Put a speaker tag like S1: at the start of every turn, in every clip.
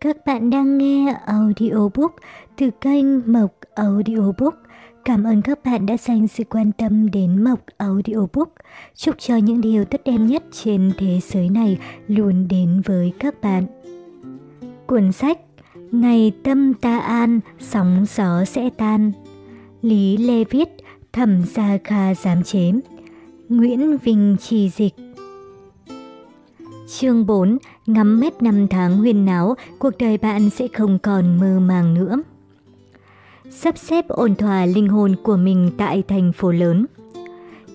S1: Các bạn đang nghe audiobook từ kênh Mộc Audiobook. Cảm ơn các bạn đã dành sự quan tâm đến Mộc Audiobook. Chúc cho những điều tốt đẹp nhất trên thế giới này luôn đến với các bạn. Cuốn sách Ngày tâm ta an, sóng gió sẽ tan. Lý Lê Viết, Thẩm Gia Kha giám chế. Nguyễn Vinh trì dịch. Chương 4 Ngắm hết năm tháng huyền náo, cuộc đời bạn sẽ không còn mơ màng nữa. Sắp xếp ổn thỏa linh hồn của mình tại thành phố lớn.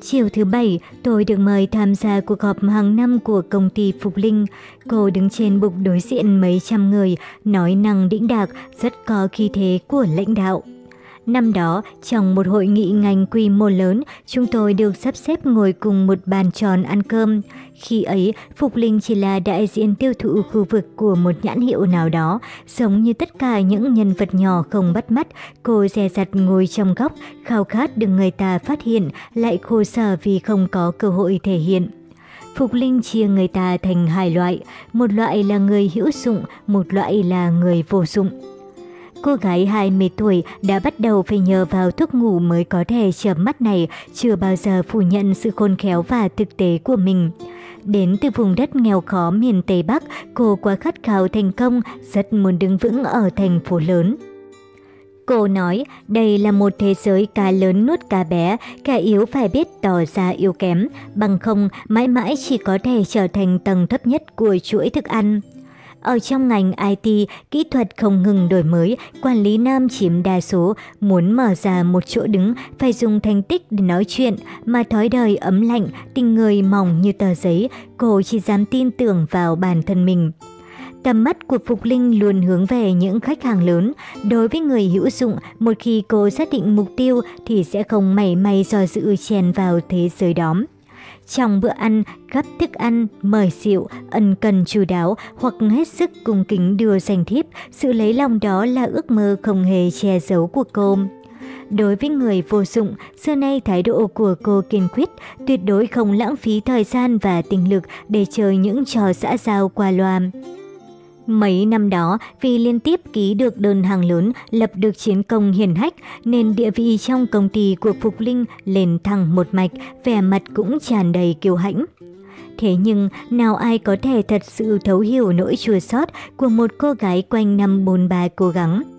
S1: Chiều thứ Bảy, tôi được mời tham gia cuộc họp hàng năm của công ty Phục Linh. Cô đứng trên bục đối diện mấy trăm người, nói năng đĩnh đạc, rất có khí thế của lãnh đạo. Năm đó, trong một hội nghị ngành quy mô lớn, chúng tôi được sắp xếp ngồi cùng một bàn tròn ăn cơm. Khi ấy, Phục Linh chỉ là đại diện tiêu thụ khu vực của một nhãn hiệu nào đó, giống như tất cả những nhân vật nhỏ không bắt mắt, cô dè dặt ngồi trong góc, khao khát được người ta phát hiện, lại khổ sở vì không có cơ hội thể hiện. Phục Linh chia người ta thành hai loại, một loại là người hữu dụng, một loại là người vô dụng. Cô gái 20 tuổi đã bắt đầu phải nhờ vào thuốc ngủ mới có thể chợp mắt này, chưa bao giờ phủ nhận sự khôn khéo và thực tế của mình. Đến từ vùng đất nghèo khó miền Tây Bắc, cô quá khát khao thành công, rất muốn đứng vững ở thành phố lớn. Cô nói, đây là một thế giới cá lớn nuốt cá bé, kẻ yếu phải biết tỏ ra yếu kém, bằng không mãi mãi chỉ có thể trở thành tầng thấp nhất của chuỗi thức ăn. Ở trong ngành IT, kỹ thuật không ngừng đổi mới, quản lý nam chiếm đa số, muốn mở ra một chỗ đứng phải dùng thành tích để nói chuyện, mà thói đời ấm lạnh, tình người mỏng như tờ giấy, cô chỉ dám tin tưởng vào bản thân mình. Tầm mắt của Phục Linh luôn hướng về những khách hàng lớn. Đối với người hữu dụng, một khi cô xác định mục tiêu thì sẽ không mảy may do dự chèn vào thế giới đó. Trong bữa ăn, gắp thức ăn, mời rượu, ân cần chu đáo hoặc hết sức cung kính đưa danh thiếp, sự lấy lòng đó là ước mơ không hề che giấu của cô. Đối với người vô dụng, xưa nay thái độ của cô kiên quyết, tuyệt đối không lãng phí thời gian và tinh lực để chơi những trò xã giao qua loa. Mấy năm đó, vì liên tiếp ký được đơn hàng lớn, lập được chiến công hiển hách, nên địa vị trong công ty của Phục Linh lên thẳng một mạch, vẻ mặt cũng tràn đầy kiêu hãnh. Thế nhưng, nào ai có thể thật sự thấu hiểu nỗi chua xót của một cô gái quanh năm bồn ba cố gắng.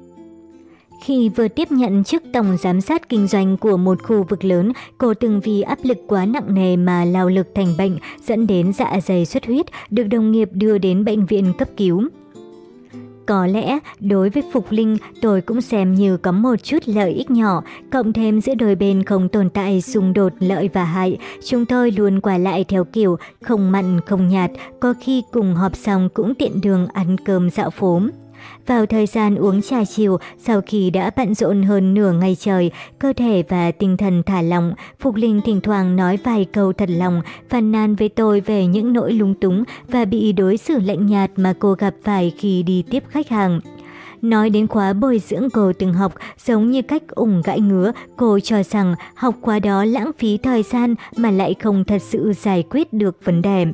S1: Khi vừa tiếp nhận chức tổng giám sát kinh doanh của một khu vực lớn, cô từng vì áp lực quá nặng nề mà lao lực thành bệnh, dẫn đến dạ dày xuất huyết, được đồng nghiệp đưa đến bệnh viện cấp cứu. Có lẽ, đối với Phục Linh, tôi cũng xem như có một chút lợi ích nhỏ, cộng thêm giữa đôi bên không tồn tại xung đột lợi và hại. Chúng tôi luôn qua lại theo kiểu không mặn không nhạt, có khi cùng họp xong cũng tiện đường ăn cơm dạo phố. Vào thời gian uống trà chiều, sau khi đã bận rộn hơn nửa ngày trời, cơ thể và tinh thần thả lỏng, Phục Linh thỉnh thoảng nói vài câu thật lòng, phàn nàn với tôi về những nỗi lung túng và bị đối xử lạnh nhạt mà cô gặp phải khi đi tiếp khách hàng. Nói đến khóa bồi dưỡng cô từng học, giống như cách ủng gãi ngứa, cô cho rằng học khóa đó lãng phí thời gian mà lại không thật sự giải quyết được vấn đề.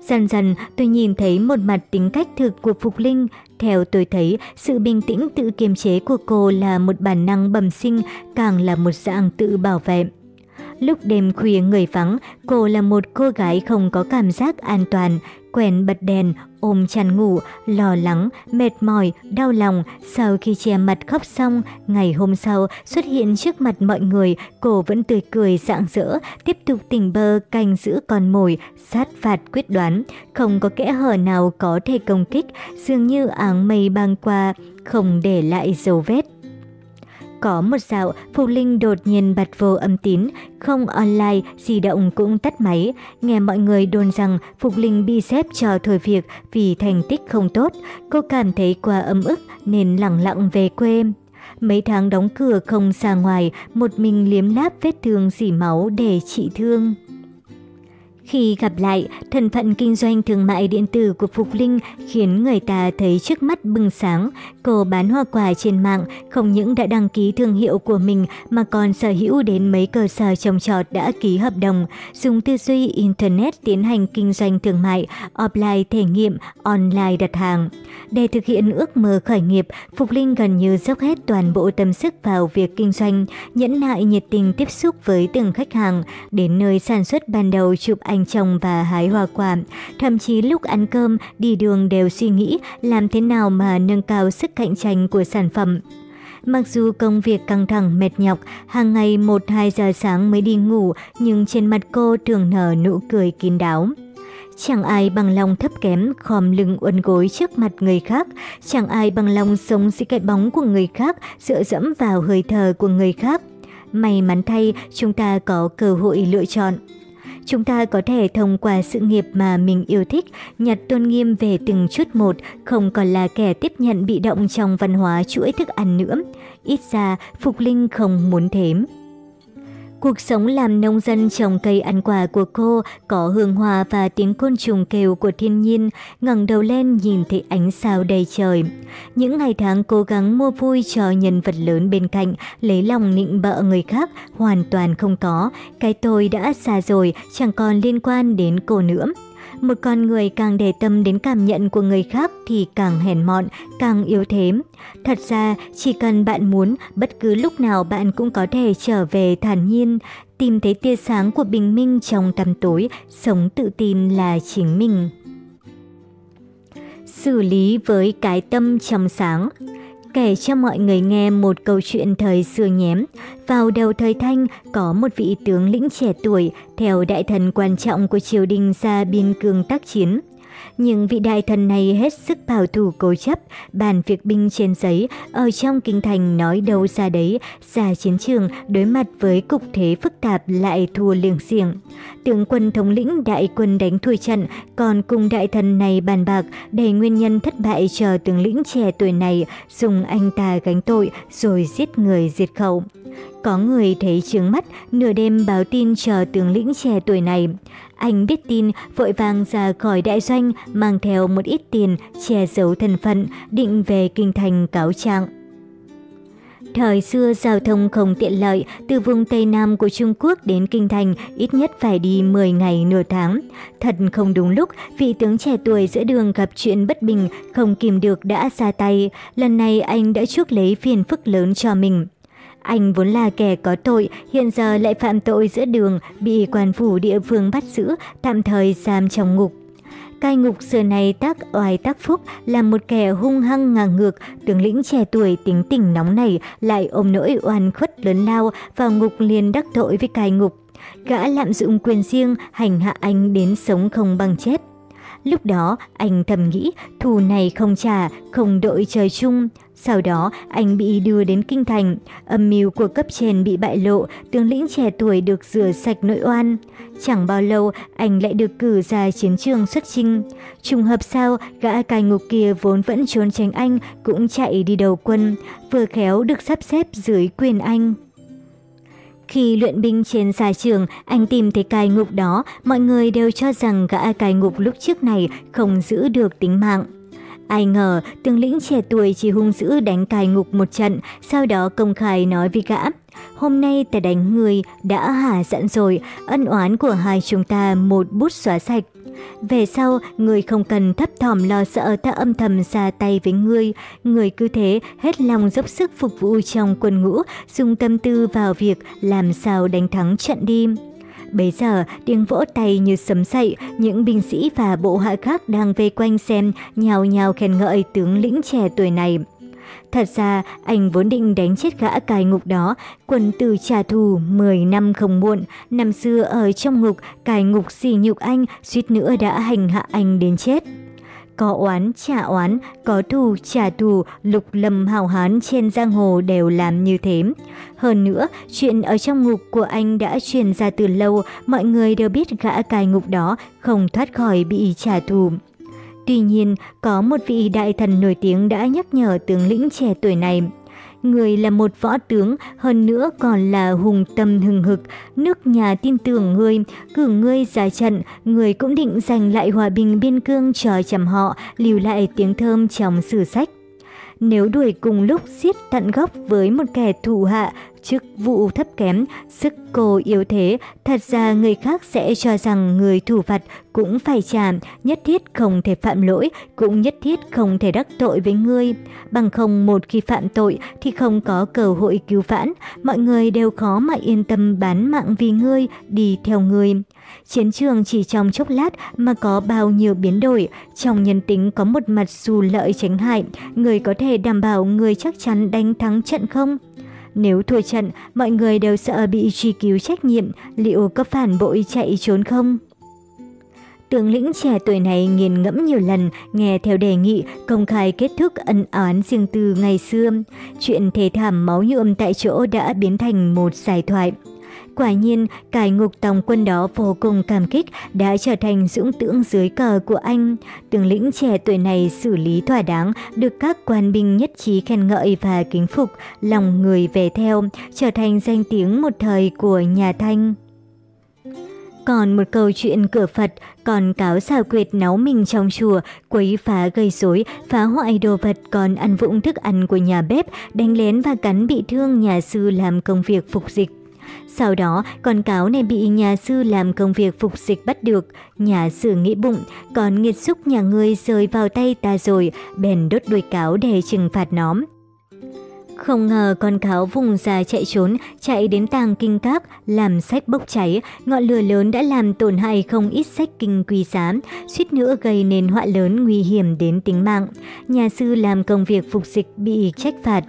S1: Dần dần tôi nhìn thấy một mặt tính cách thực của Phục Linh. Theo tôi thấy, sự bình tĩnh tự kiềm chế của cô là một bản năng bẩm sinh, càng là một dạng tự bảo vệ. Lúc đêm khuya người vắng, cô là một cô gái không có cảm giác an toàn, quen bật đèn, ôm chăn ngủ, lo lắng, mệt mỏi, đau lòng. Sau khi che mặt khóc xong, ngày hôm sau xuất hiện trước mặt mọi người, cô vẫn tươi cười rạng rỡ, tiếp tục tình bơ canh giữ con mồi, sát phạt quyết đoán. Không có kẽ hở nào có thể công kích, dường như áng mây băng qua, không để lại dấu vết. Có một dạo, Phục Linh đột nhiên bật vô âm tín, không online, di động cũng tắt máy. Nghe mọi người đồn rằng Phục Linh bị xếp cho thôi việc vì thành tích không tốt. Cô cảm thấy quá ấm ức nên lặng lặng về quê. Mấy tháng đóng cửa không ra ngoài, một mình liếm láp vết thương dỉ máu để trị thương. Khi gặp lại, thân phận kinh doanh thương mại điện tử của Phục Linh khiến người ta thấy trước mắt bừng sáng. Cô bán hoa quả trên mạng không những đã đăng ký thương hiệu của mình mà còn sở hữu đến mấy cơ sở trồng trọt đã ký hợp đồng, dùng tư duy Internet tiến hành kinh doanh thương mại, offline thể nghiệm, online đặt hàng. Để thực hiện ước mơ khởi nghiệp, Phục Linh gần như dốc hết toàn bộ tâm sức vào việc kinh doanh, nhẫn nại nhiệt tình tiếp xúc với từng khách hàng, đến nơi sản xuất ban đầu chụp ảnh trồng và hái hoa quả. Thậm chí lúc ăn cơm, đi đường đều suy nghĩ làm thế nào mà nâng cao sức cạnh tranh của sản phẩm. Mặc dù công việc căng thẳng mệt nhọc, hàng ngày 1-2 giờ sáng mới đi ngủ, nhưng trên mặt cô thường nở nụ cười kín đáo. Chẳng ai bằng lòng thấp kém, khom lưng uốn gối trước mặt người khác. Chẳng ai bằng lòng sống dưới cái bóng của người khác, dựa dẫm vào hơi thở của người khác. May mắn thay, chúng ta có cơ hội lựa chọn. Chúng ta có thể thông qua sự nghiệp mà mình yêu thích, nhặt tôn nghiêm về từng chút một, không còn là kẻ tiếp nhận bị động trong văn hóa chuỗi thức ăn nữa. Ít ra, Phục Linh không muốn thế. Cuộc sống làm nông dân trồng cây ăn quả của cô có hương hoa và tiếng côn trùng kêu của thiên nhiên, ngẩng đầu lên nhìn thấy ánh sao đầy trời. Những ngày tháng cố gắng mua vui cho nhân vật lớn bên cạnh, lấy lòng nịnh bợ người khác hoàn toàn không có. Cái tôi đã xa rồi, chẳng còn liên quan đến cô nữa. Một con người càng để tâm đến cảm nhận của người khác thì càng hèn mọn, càng yếu thế. Thật ra, chỉ cần bạn muốn, bất cứ lúc nào bạn cũng có thể trở về thản nhiên, tìm thấy tia sáng của bình minh trong tăm tối, sống tự tin là chính mình. Xử lý với cái tâm trong sáng kể cho mọi người nghe một câu chuyện thời xưa nhém. Vào đầu thời Thanh, có một vị tướng lĩnh trẻ tuổi, theo đại thần quan trọng của triều đình ra biên cương tác chiến. Nhưng vị đại thần này hết sức bảo thủ cố chấp, bàn việc binh trên giấy, ở trong kinh thành nói đâu ra đấy, ra chiến trường đối mặt với cục thế phức tạp lại thua liềng xiềng. Tướng quân thống lĩnh đại quân đánh thua trận, còn cùng đại thần này bàn bạc đầy nguyên nhân thất bại chờ tướng lĩnh trẻ tuổi này, dùng anh ta gánh tội rồi giết người diệt khẩu. Có người thấy trướng mắt, nửa đêm báo tin chờ tướng lĩnh trẻ tuổi này. Anh biết tin, vội vàng ra khỏi đại doanh, mang theo một ít tiền, che giấu thân phận, định về kinh thành cáo trạng. Thời xưa giao thông không tiện lợi, từ vùng Tây Nam của Trung Quốc đến Kinh Thành ít nhất phải đi 10 ngày nửa tháng. Thật không đúng lúc, vị tướng trẻ tuổi giữa đường gặp chuyện bất bình, không kìm được đã ra tay. Lần này anh đã chuốc lấy phiền phức lớn cho mình. Anh vốn là kẻ có tội, hiện giờ lại phạm tội giữa đường, bị quan phủ địa phương bắt giữ, tạm thời giam trong ngục. Cai ngục xưa này tác oai tác phúc là một kẻ hung hăng ngang ngược, tướng lĩnh trẻ tuổi tính tình nóng này lại ôm nỗi oan khuất lớn lao vào ngục liền đắc tội với cai ngục. Gã lạm dụng quyền riêng hành hạ anh đến sống không bằng chết. Lúc đó anh thầm nghĩ thù này không trả, không đội trời chung. Sau đó, anh bị đưa đến kinh thành, âm mưu của cấp trên bị bại lộ, tướng lĩnh trẻ tuổi được rửa sạch nội oan. Chẳng bao lâu, anh lại được cử ra chiến trường xuất chinh. Trùng hợp sao, gã cai ngục kia vốn vẫn trốn tránh anh, cũng chạy đi đầu quân, vừa khéo được sắp xếp dưới quyền anh. Khi luyện binh trên xa trường, anh tìm thấy cai ngục đó, mọi người đều cho rằng gã cai ngục lúc trước này không giữ được tính mạng. Ai ngờ, tướng lĩnh trẻ tuổi chỉ hung dữ đánh cai ngục một trận, sau đó công khai nói với gã. Hôm nay ta đánh người, đã hả giận rồi, ân oán của hai chúng ta một bút xóa sạch. Về sau, người không cần thấp thỏm lo sợ ta âm thầm ra tay với ngươi. Người cứ thế, hết lòng dốc sức phục vụ trong quân ngũ, dùng tâm tư vào việc làm sao đánh thắng trận đi. Bây giờ, tiếng vỗ tay như sấm dậy, những binh sĩ và bộ hạ khác đang vây quanh xem, nhào nhào khen ngợi tướng lĩnh trẻ tuổi này. Thật ra, anh vốn định đánh chết gã cai ngục đó, quần tử trả thù 10 năm không muộn. Năm xưa ở trong ngục, cai ngục xỉ nhục anh, suýt nữa đã hành hạ anh đến chết. Có oán trả oán, có thù trả thù, lục lâm hào hán trên giang hồ đều làm như thế. Hơn nữa, chuyện ở trong ngục của anh đã truyền ra từ lâu, mọi người đều biết gã cai ngục đó không thoát khỏi bị trả thù. Tuy nhiên, có một vị đại thần nổi tiếng đã nhắc nhở tướng lĩnh trẻ tuổi này. Người là một võ tướng, hơn nữa còn là hùng tâm hừng hực. Nước nhà tin tưởng ngươi, cử ngươi ra trận, người cũng định giành lại hòa bình biên cương cho chầm họ, lưu lại tiếng thơm trong sử sách. Nếu đuổi cùng lúc giết tận gốc với một kẻ thủ hạ, chức vụ thấp kém, sức cô yếu thế, thật ra người khác sẽ cho rằng người thủ phạt cũng phải trả, nhất thiết không thể phạm lỗi, cũng nhất thiết không thể đắc tội với ngươi. Bằng không một khi phạm tội thì không có cơ hội cứu vãn, mọi người đều khó mà yên tâm bán mạng vì ngươi, đi theo ngươi. Chiến trường chỉ trong chốc lát mà có bao nhiêu biến đổi, trong nhân tính có một mặt dù lợi tránh hại, người có thể đảm bảo người chắc chắn đánh thắng trận không? Nếu thua trận, mọi người đều sợ bị truy cứu trách nhiệm, liệu có phản bội chạy trốn không? Tướng lĩnh trẻ tuổi này nghiền ngẫm nhiều lần, nghe theo đề nghị, công khai kết thúc ân oán riêng tư ngày xưa. Chuyện thề thảm máu nhuộm tại chỗ đã biến thành một giải thoại. Quả nhiên, cải ngục tòng quân đó vô cùng cảm kích đã trở thành dũng tướng dưới cờ của anh. Tướng lĩnh trẻ tuổi này xử lý thỏa đáng, được các quan binh nhất trí khen ngợi và kính phục, lòng người về theo, trở thành danh tiếng một thời của nhà Thanh. Còn một câu chuyện cửa Phật, còn cáo xào quyệt náu mình trong chùa, quấy phá gây rối, phá hoại đồ vật còn ăn vụng thức ăn của nhà bếp, đánh lén và cắn bị thương nhà sư làm công việc phục dịch. Sau đó, con cáo này bị nhà sư làm công việc phục dịch bắt được. Nhà sư nghĩ bụng, còn nghiệt xúc nhà ngươi rơi vào tay ta rồi, bèn đốt đuôi cáo để trừng phạt nóm. Không ngờ con cáo vùng ra chạy trốn, chạy đến tàng kinh các, làm sách bốc cháy, ngọn lửa lớn đã làm tổn hại không ít sách kinh quý giá, suýt nữa gây nên họa lớn nguy hiểm đến tính mạng. Nhà sư làm công việc phục dịch bị trách phạt.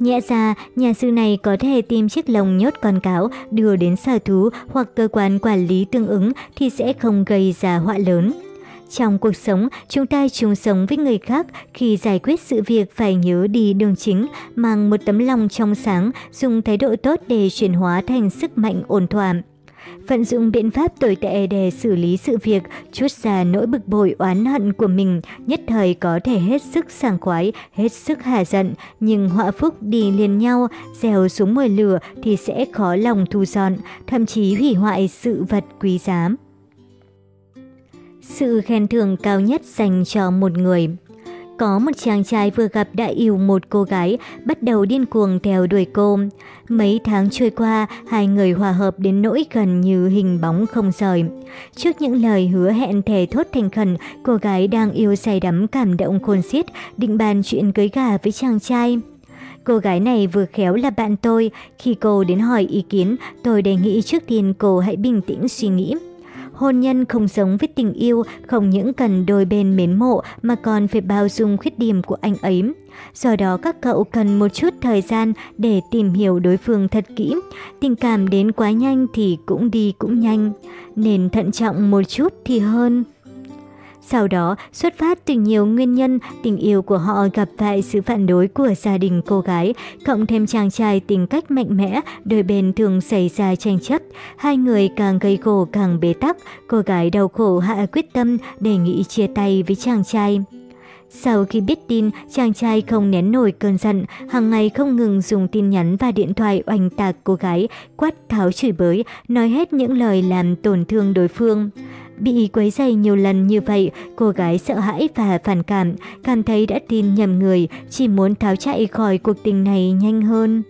S1: Nhẹ ra, nhà sư này có thể tìm chiếc lồng nhốt con cáo đưa đến sở thú hoặc cơ quan quản lý tương ứng thì sẽ không gây ra họa lớn. Trong cuộc sống, chúng ta chung sống với người khác khi giải quyết sự việc phải nhớ đi đường chính, mang một tấm lòng trong sáng, dùng thái độ tốt để chuyển hóa thành sức mạnh ổn thỏa vận dụng biện pháp tồi tệ để xử lý sự việc, chút ra nỗi bực bội oán hận của mình, nhất thời có thể hết sức sảng khoái, hết sức hà giận, nhưng họa phúc đi liền nhau, gieo xuống mồi lửa thì sẽ khó lòng thu dọn, thậm chí hủy hoại sự vật quý giá. Sự khen thưởng cao nhất dành cho một người có một chàng trai vừa gặp đã yêu một cô gái, bắt đầu điên cuồng theo đuổi cô. Mấy tháng trôi qua, hai người hòa hợp đến nỗi gần như hình bóng không rời. Trước những lời hứa hẹn thề thốt thành khẩn, cô gái đang yêu say đắm cảm động khôn xiết, định bàn chuyện cưới gà với chàng trai. Cô gái này vừa khéo là bạn tôi, khi cô đến hỏi ý kiến, tôi đề nghị trước tiên cô hãy bình tĩnh suy nghĩ. Hôn nhân không giống với tình yêu, không những cần đôi bên mến mộ mà còn phải bao dung khuyết điểm của anh ấy. Do đó các cậu cần một chút thời gian để tìm hiểu đối phương thật kỹ. Tình cảm đến quá nhanh thì cũng đi cũng nhanh, nên thận trọng một chút thì hơn. Sau đó, xuất phát từ nhiều nguyên nhân, tình yêu của họ gặp phải sự phản đối của gia đình cô gái, cộng thêm chàng trai tính cách mạnh mẽ, đôi bên thường xảy ra tranh chấp. Hai người càng gây gổ càng bế tắc, cô gái đau khổ hạ quyết tâm đề nghị chia tay với chàng trai. Sau khi biết tin, chàng trai không nén nổi cơn giận, hàng ngày không ngừng dùng tin nhắn và điện thoại oanh tạc cô gái, quát tháo chửi bới, nói hết những lời làm tổn thương đối phương. Bị quấy dày nhiều lần như vậy, cô gái sợ hãi và phản cảm, cảm thấy đã tin nhầm người, chỉ muốn tháo chạy khỏi cuộc tình này nhanh hơn.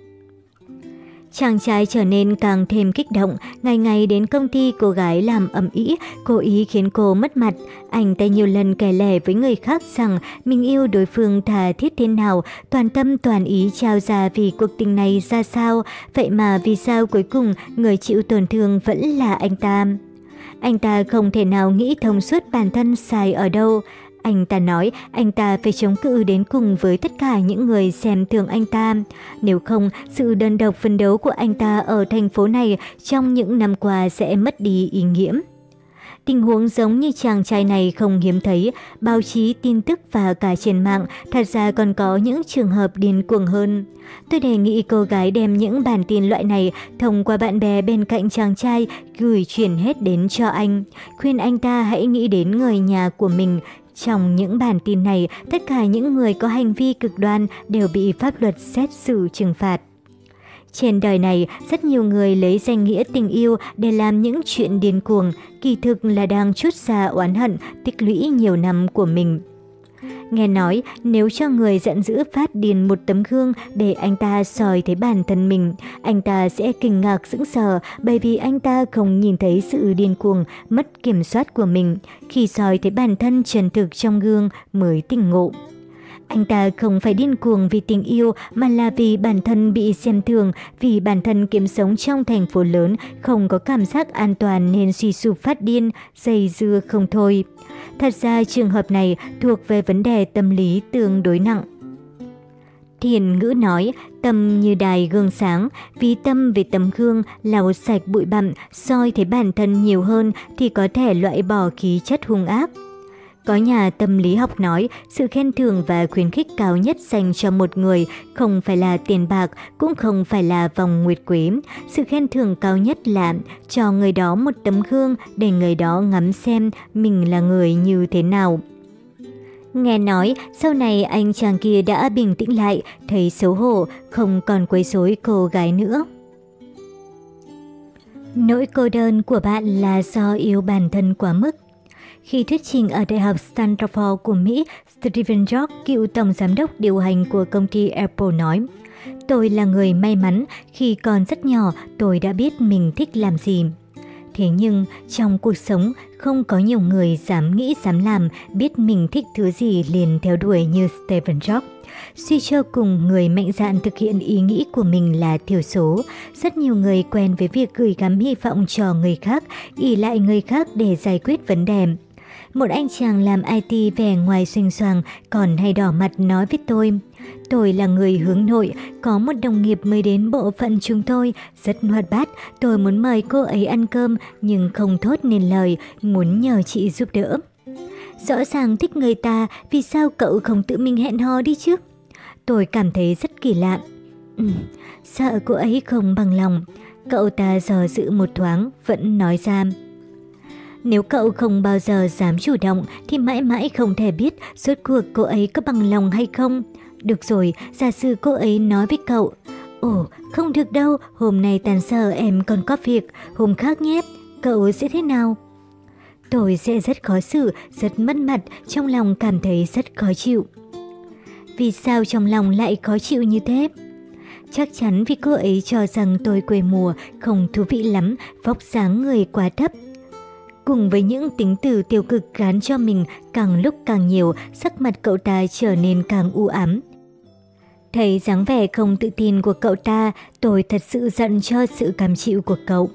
S1: Chàng trai trở nên càng thêm kích động, ngày ngày đến công ty cô gái làm ẩm ý, cố ý khiến cô mất mặt. Anh ta nhiều lần kể lể với người khác rằng mình yêu đối phương thà thiết thế nào, toàn tâm toàn ý trao ra vì cuộc tình này ra sao, vậy mà vì sao cuối cùng người chịu tổn thương vẫn là anh ta. Anh ta không thể nào nghĩ thông suốt bản thân sai ở đâu. Anh ta nói anh ta phải chống cự đến cùng với tất cả những người xem thường anh ta. Nếu không, sự đơn độc phân đấu của anh ta ở thành phố này trong những năm qua sẽ mất đi ý nghĩa. Tình huống giống như chàng trai này không hiếm thấy, báo chí, tin tức và cả trên mạng thật ra còn có những trường hợp điên cuồng hơn. Tôi đề nghị cô gái đem những bản tin loại này thông qua bạn bè bên cạnh chàng trai gửi chuyển hết đến cho anh. Khuyên anh ta hãy nghĩ đến người nhà của mình, Trong những bản tin này, tất cả những người có hành vi cực đoan đều bị pháp luật xét xử trừng phạt. Trên đời này, rất nhiều người lấy danh nghĩa tình yêu để làm những chuyện điên cuồng, kỳ thực là đang chút ra oán hận, tích lũy nhiều năm của mình. Nghe nói, nếu cho người giận dữ phát điền một tấm gương để anh ta soi thấy bản thân mình, anh ta sẽ kinh ngạc sững sờ bởi vì anh ta không nhìn thấy sự điên cuồng, mất kiểm soát của mình. Khi soi thấy bản thân trần thực trong gương mới tỉnh ngộ. Anh ta không phải điên cuồng vì tình yêu mà là vì bản thân bị xem thường, vì bản thân kiếm sống trong thành phố lớn, không có cảm giác an toàn nên suy sụp phát điên, dày dưa không thôi. Thật ra trường hợp này thuộc về vấn đề tâm lý tương đối nặng. Thiền ngữ nói, tâm như đài gương sáng, vì tâm về tấm gương lau sạch bụi bặm, soi thấy bản thân nhiều hơn thì có thể loại bỏ khí chất hung ác. Có nhà tâm lý học nói, sự khen thưởng và khuyến khích cao nhất dành cho một người không phải là tiền bạc, cũng không phải là vòng nguyệt quế. Sự khen thưởng cao nhất là cho người đó một tấm gương để người đó ngắm xem mình là người như thế nào. Nghe nói, sau này anh chàng kia đã bình tĩnh lại, thấy xấu hổ, không còn quấy rối cô gái nữa. Nỗi cô đơn của bạn là do yêu bản thân quá mức. Khi thuyết trình ở Đại học Stanford của Mỹ, Stephen Jobs, cựu tổng giám đốc điều hành của công ty Apple nói, Tôi là người may mắn, khi còn rất nhỏ tôi đã biết mình thích làm gì. Thế nhưng trong cuộc sống không có nhiều người dám nghĩ dám làm, biết mình thích thứ gì liền theo đuổi như Stephen Jobs. Suy cho cùng người mạnh dạn thực hiện ý nghĩ của mình là thiểu số. Rất nhiều người quen với việc gửi gắm hy vọng cho người khác, ỉ lại người khác để giải quyết vấn đề. Một anh chàng làm IT vẻ ngoài xinh xoàng còn hay đỏ mặt nói với tôi. Tôi là người hướng nội, có một đồng nghiệp mới đến bộ phận chúng tôi, rất hoạt bát. Tôi muốn mời cô ấy ăn cơm nhưng không thốt nên lời, muốn nhờ chị giúp đỡ. Rõ ràng thích người ta, vì sao cậu không tự mình hẹn hò đi chứ? Tôi cảm thấy rất kỳ lạ. Ừ, sợ cô ấy không bằng lòng. Cậu ta dò dự một thoáng, vẫn nói ra. Nếu cậu không bao giờ dám chủ động thì mãi mãi không thể biết suốt cuộc cô ấy có bằng lòng hay không. Được rồi, giả sử cô ấy nói với cậu, Ồ, không được đâu, hôm nay tàn sở em còn có việc, hôm khác nhé, cậu sẽ thế nào? Tôi sẽ rất khó xử, rất mất mặt, trong lòng cảm thấy rất khó chịu. Vì sao trong lòng lại khó chịu như thế? Chắc chắn vì cô ấy cho rằng tôi quê mùa, không thú vị lắm, vóc dáng người quá thấp, Cùng với những tính từ tiêu cực gán cho mình càng lúc càng nhiều, sắc mặt cậu ta trở nên càng u ám. Thấy dáng vẻ không tự tin của cậu ta, tôi thật sự giận cho sự cảm chịu của cậu.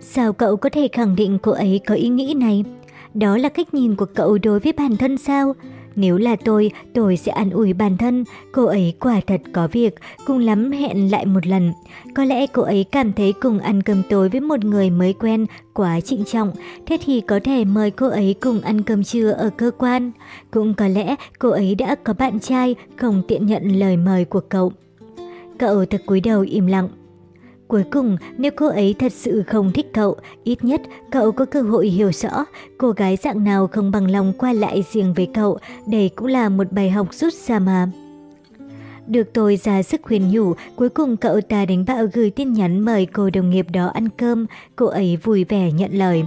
S1: Sao cậu có thể khẳng định cô ấy có ý nghĩ này? Đó là cách nhìn của cậu đối với bản thân sao? Nếu là tôi, tôi sẽ an ủi bản thân, cô ấy quả thật có việc, cùng lắm hẹn lại một lần. Có lẽ cô ấy cảm thấy cùng ăn cơm tối với một người mới quen quá trịnh trọng, thế thì có thể mời cô ấy cùng ăn cơm trưa ở cơ quan. Cũng có lẽ cô ấy đã có bạn trai, không tiện nhận lời mời của cậu. Cậu thật cúi đầu im lặng. Cuối cùng, nếu cô ấy thật sự không thích cậu, ít nhất cậu có cơ hội hiểu rõ cô gái dạng nào không bằng lòng qua lại riêng với cậu, đây cũng là một bài học rút ra mà. Được tôi ra sức khuyên nhủ, cuối cùng cậu ta đánh bạo gửi tin nhắn mời cô đồng nghiệp đó ăn cơm, cô ấy vui vẻ nhận lời.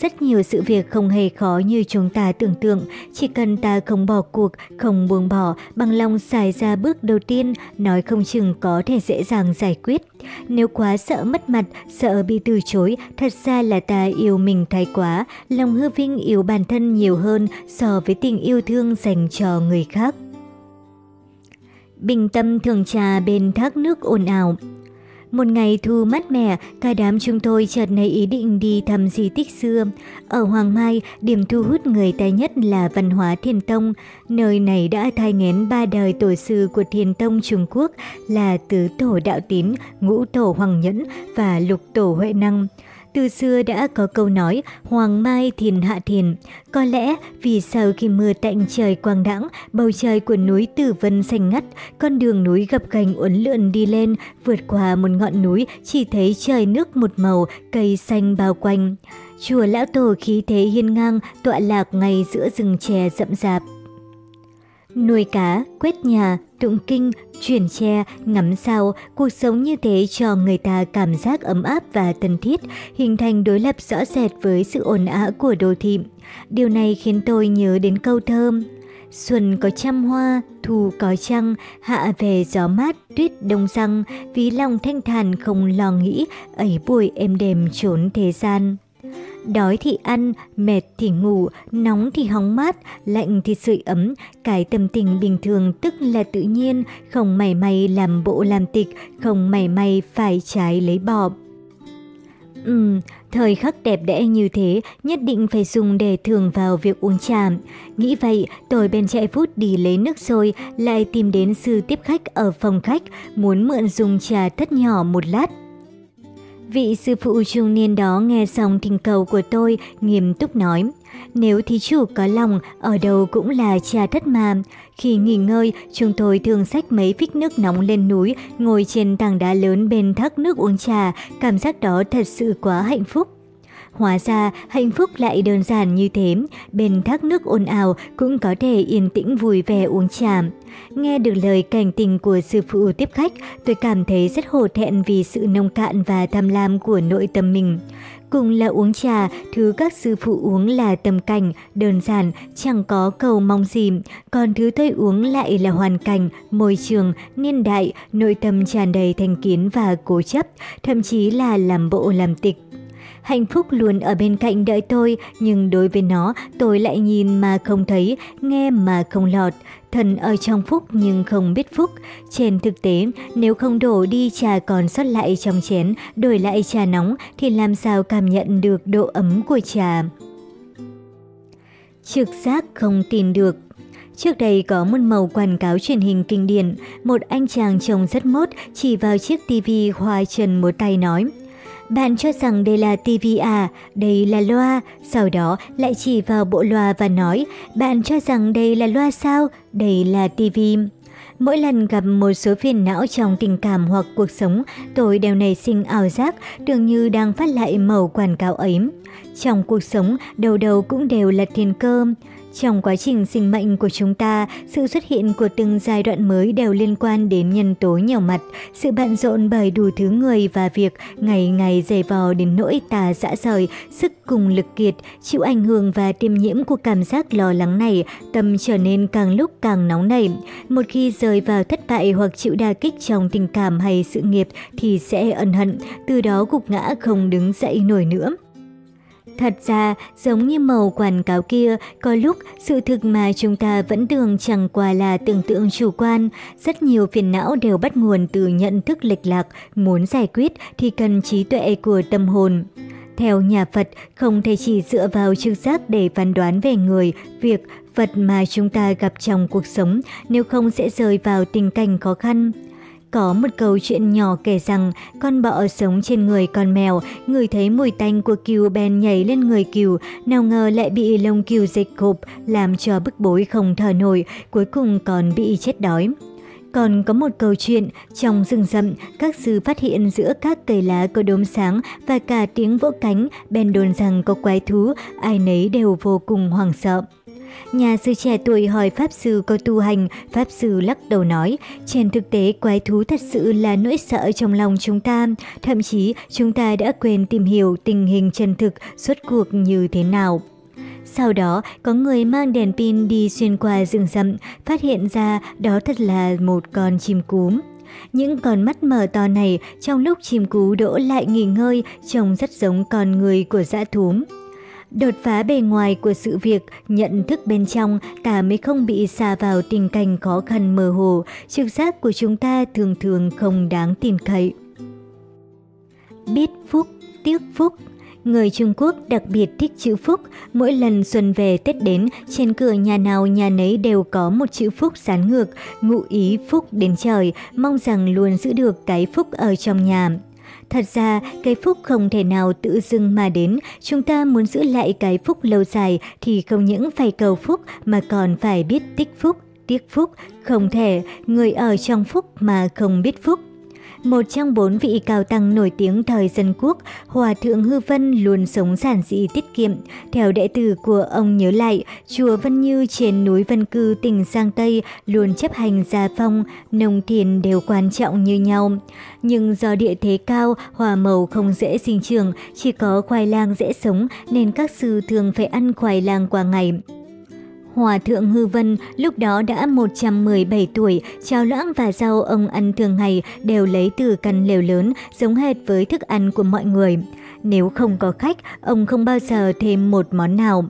S1: Rất nhiều sự việc không hề khó như chúng ta tưởng tượng, chỉ cần ta không bỏ cuộc, không buông bỏ, bằng lòng xài ra bước đầu tiên, nói không chừng có thể dễ dàng giải quyết. Nếu quá sợ mất mặt, sợ bị từ chối, thật ra là ta yêu mình thái quá, lòng hư vinh yêu bản thân nhiều hơn so với tình yêu thương dành cho người khác. Bình tâm thường trà bên thác nước ồn ào. Một ngày thu mát mẻ, cả đám chúng tôi chợt nảy ý định đi thăm di tích xưa. Ở Hoàng Mai, điểm thu hút người ta nhất là văn hóa Thiền Tông. Nơi này đã thai ngén ba đời tổ sư của Thiền Tông Trung Quốc là Tứ Tổ Đạo Tín, Ngũ Tổ Hoàng Nhẫn và Lục Tổ Huệ Năng. Từ xưa đã có câu nói Hoàng Mai thiền hạ thiền. Có lẽ vì sau khi mưa tạnh trời quang đãng, bầu trời của núi Tử Vân xanh ngắt, con đường núi gập ghềnh uốn lượn đi lên, vượt qua một ngọn núi chỉ thấy trời nước một màu, cây xanh bao quanh. Chùa Lão Tổ khí thế hiên ngang tọa lạc ngay giữa rừng chè rậm rạp. Nuôi cá, quét nhà, tụng kinh, truyền tre, ngắm sao, cuộc sống như thế cho người ta cảm giác ấm áp và thân thiết, hình thành đối lập rõ rệt với sự ồn ào của đô thị. Điều này khiến tôi nhớ đến câu thơm. Xuân có trăm hoa, thu có trăng, hạ về gió mát, tuyết đông răng, ví lòng thanh thản không lo nghĩ, ấy buổi êm đềm trốn thế gian. Đói thì ăn, mệt thì ngủ, nóng thì hóng mát, lạnh thì sưởi ấm. Cái tâm tình bình thường tức là tự nhiên, không mảy may làm bộ làm tịch, không mảy may phải trái lấy bỏ. Ừm, thời khắc đẹp đẽ như thế nhất định phải dùng để thường vào việc uống trà. Nghĩ vậy, tôi bên chạy phút đi lấy nước sôi, lại tìm đến sư tiếp khách ở phòng khách, muốn mượn dùng trà thất nhỏ một lát. Vị sư phụ trung niên đó nghe xong thỉnh cầu của tôi, nghiêm túc nói. Nếu thí chủ có lòng, ở đâu cũng là trà thất mà. Khi nghỉ ngơi, chúng tôi thường xách mấy phích nước nóng lên núi, ngồi trên tảng đá lớn bên thác nước uống trà, cảm giác đó thật sự quá hạnh phúc. Hóa ra, hạnh phúc lại đơn giản như thế, bên thác nước ồn ào cũng có thể yên tĩnh vui vẻ uống trà. Nghe được lời cảnh tình của sư phụ tiếp khách, tôi cảm thấy rất hổ thẹn vì sự nông cạn và tham lam của nội tâm mình. Cùng là uống trà, thứ các sư phụ uống là tâm cảnh, đơn giản, chẳng có cầu mong gì. Còn thứ tôi uống lại là hoàn cảnh, môi trường, niên đại, nội tâm tràn đầy thành kiến và cố chấp, thậm chí là làm bộ làm tịch. Hạnh phúc luôn ở bên cạnh đợi tôi, nhưng đối với nó, tôi lại nhìn mà không thấy, nghe mà không lọt. Thần ở trong phúc nhưng không biết phúc. Trên thực tế, nếu không đổ đi trà còn sót lại trong chén, đổi lại trà nóng thì làm sao cảm nhận được độ ấm của trà. Trực giác không tin được Trước đây có một màu quảng cáo truyền hình kinh điển, một anh chàng trông rất mốt chỉ vào chiếc tivi hoa chân một tay nói bạn cho rằng đây là TV à, đây là loa, sau đó lại chỉ vào bộ loa và nói, bạn cho rằng đây là loa sao, đây là TV. Mỗi lần gặp một số phiền não trong tình cảm hoặc cuộc sống, tôi đều nảy sinh ảo giác, tưởng như đang phát lại màu quảng cáo ấy. Trong cuộc sống, đầu đầu cũng đều là thiên cơ. Trong quá trình sinh mệnh của chúng ta, sự xuất hiện của từng giai đoạn mới đều liên quan đến nhân tố nhiều mặt, sự bận rộn bởi đủ thứ người và việc ngày ngày dày vò đến nỗi tà dã rời, sức cùng lực kiệt, chịu ảnh hưởng và tiêm nhiễm của cảm giác lo lắng này, tâm trở nên càng lúc càng nóng nảy. Một khi rơi vào thất bại hoặc chịu đa kích trong tình cảm hay sự nghiệp thì sẽ ân hận, từ đó gục ngã không đứng dậy nổi nữa. Thật ra, giống như màu quảng cáo kia, có lúc sự thực mà chúng ta vẫn tưởng chẳng qua là tưởng tượng chủ quan. Rất nhiều phiền não đều bắt nguồn từ nhận thức lệch lạc, muốn giải quyết thì cần trí tuệ của tâm hồn. Theo nhà Phật, không thể chỉ dựa vào trực giác để phán đoán về người, việc, vật mà chúng ta gặp trong cuộc sống, nếu không sẽ rơi vào tình cảnh khó khăn. Có một câu chuyện nhỏ kể rằng con bọ sống trên người con mèo, người thấy mùi tanh của cừu bèn nhảy lên người cừu, nào ngờ lại bị lông cừu dịch cộp, làm cho bức bối không thở nổi, cuối cùng còn bị chết đói. Còn có một câu chuyện, trong rừng rậm, các sư phát hiện giữa các cây lá có đốm sáng và cả tiếng vỗ cánh, bèn đồn rằng có quái thú, ai nấy đều vô cùng hoảng sợ. Nhà sư trẻ tuổi hỏi Pháp Sư có tu hành, Pháp Sư lắc đầu nói, trên thực tế quái thú thật sự là nỗi sợ trong lòng chúng ta, thậm chí chúng ta đã quên tìm hiểu tình hình chân thực suốt cuộc như thế nào. Sau đó, có người mang đèn pin đi xuyên qua rừng rậm, phát hiện ra đó thật là một con chim cúm. Những con mắt mở to này trong lúc chim cú đỗ lại nghỉ ngơi trông rất giống con người của dã thúm Đột phá bề ngoài của sự việc, nhận thức bên trong, ta mới không bị xa vào tình cảnh khó khăn mơ hồ, trực giác của chúng ta thường thường không đáng tin cậy. Biết phúc, tiếc phúc Người Trung Quốc đặc biệt thích chữ phúc, mỗi lần xuân về Tết đến, trên cửa nhà nào nhà nấy đều có một chữ phúc sán ngược, ngụ ý phúc đến trời, mong rằng luôn giữ được cái phúc ở trong nhà. Thật ra, cái phúc không thể nào tự dưng mà đến, chúng ta muốn giữ lại cái phúc lâu dài thì không những phải cầu phúc mà còn phải biết tích phúc, tiếc phúc, không thể người ở trong phúc mà không biết phúc một trong bốn vị cao tăng nổi tiếng thời dân quốc, Hòa Thượng Hư Vân luôn sống giản dị tiết kiệm. Theo đệ tử của ông nhớ lại, chùa Vân Như trên núi Vân Cư tỉnh Giang Tây luôn chấp hành gia phong, nông thiền đều quan trọng như nhau. Nhưng do địa thế cao, hòa màu không dễ sinh trưởng, chỉ có khoai lang dễ sống nên các sư thường phải ăn khoai lang qua ngày. Hòa thượng Hư Vân lúc đó đã 117 tuổi, cháo loãng và rau ông ăn thường ngày đều lấy từ căn lều lớn, giống hệt với thức ăn của mọi người. Nếu không có khách, ông không bao giờ thêm một món nào.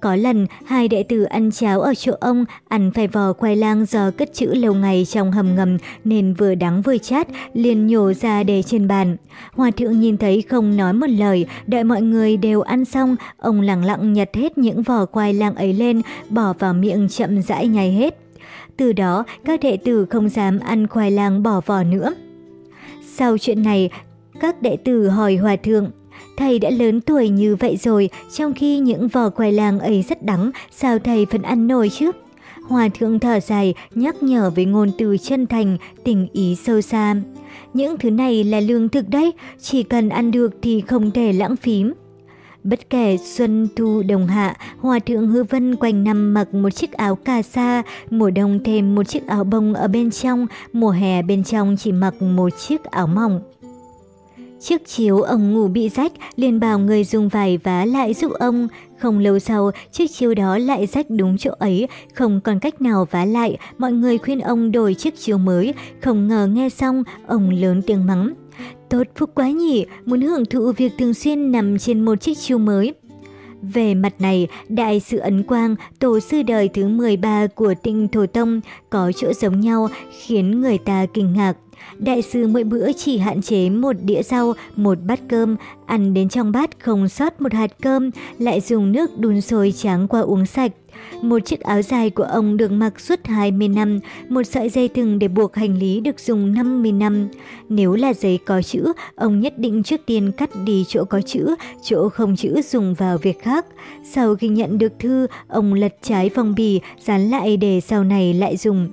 S1: Có lần, hai đệ tử ăn cháo ở chỗ ông, ăn phải vò khoai lang do cất chữ lâu ngày trong hầm ngầm nên vừa đắng vừa chát, liền nhổ ra để trên bàn. Hòa thượng nhìn thấy không nói một lời, đợi mọi người đều ăn xong, ông lặng lặng nhặt hết những vỏ khoai lang ấy lên, bỏ vào miệng chậm rãi nhai hết. Từ đó, các đệ tử không dám ăn khoai lang bỏ vỏ nữa. Sau chuyện này, các đệ tử hỏi hòa thượng, Thầy đã lớn tuổi như vậy rồi, trong khi những vỏ khoai lang ấy rất đắng, sao thầy vẫn ăn nổi chứ? Hòa thượng thở dài, nhắc nhở với ngôn từ chân thành, tình ý sâu xa. Những thứ này là lương thực đấy, chỉ cần ăn được thì không thể lãng phí. Bất kể xuân thu đồng hạ, Hòa thượng Hư Vân quanh năm mặc một chiếc áo cà sa, mùa đông thêm một chiếc áo bông ở bên trong, mùa hè bên trong chỉ mặc một chiếc áo mỏng. Chiếc chiếu ông ngủ bị rách, liền bảo người dùng vải vá lại giúp ông. Không lâu sau, chiếc chiếu đó lại rách đúng chỗ ấy, không còn cách nào vá lại, mọi người khuyên ông đổi chiếc chiếu mới. Không ngờ nghe xong, ông lớn tiếng mắng. Tốt phúc quá nhỉ, muốn hưởng thụ việc thường xuyên nằm trên một chiếc chiếu mới. Về mặt này, Đại sư Ấn Quang, tổ sư đời thứ 13 của tinh Thổ Tông, có chỗ giống nhau khiến người ta kinh ngạc. Đại sư mỗi bữa chỉ hạn chế một đĩa rau, một bát cơm, ăn đến trong bát không sót một hạt cơm, lại dùng nước đun sôi tráng qua uống sạch. Một chiếc áo dài của ông được mặc suốt 20 năm, một sợi dây thừng để buộc hành lý được dùng 50 năm. Nếu là giấy có chữ, ông nhất định trước tiên cắt đi chỗ có chữ, chỗ không chữ dùng vào việc khác. Sau khi nhận được thư, ông lật trái phong bì, dán lại để sau này lại dùng.